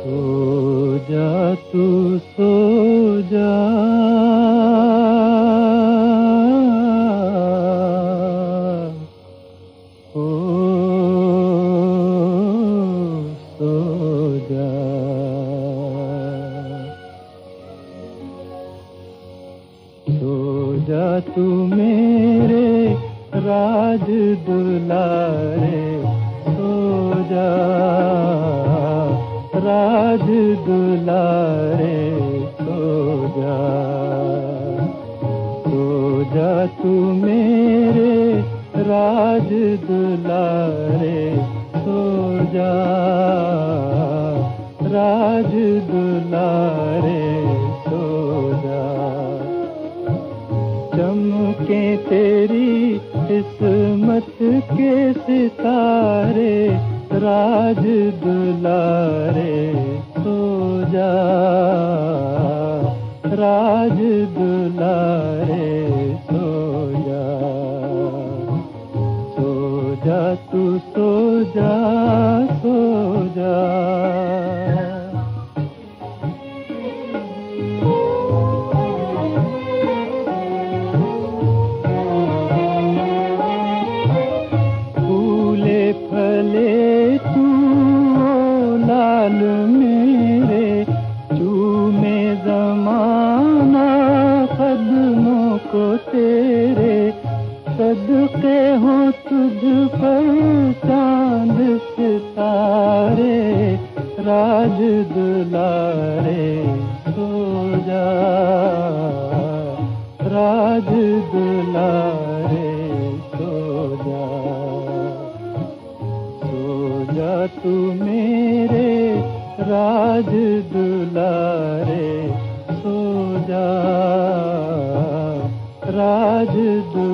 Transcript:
सो जा तू मेरे राज दुलारे सो जा राज दुलारे, सो जा। सो जा तू मेरे राज दुलारे, सो जा। राज दुलारे, सो जा। चमके तेरी किस्मत के सितारे, राज दुलारे। राज दुलारे जा सो जा तू सो जा सो जा राज दुलारे सो जा। राज दुलारे सो जा। सो जा तू मेरे राज दुलारे सो जा। राज दुलारे।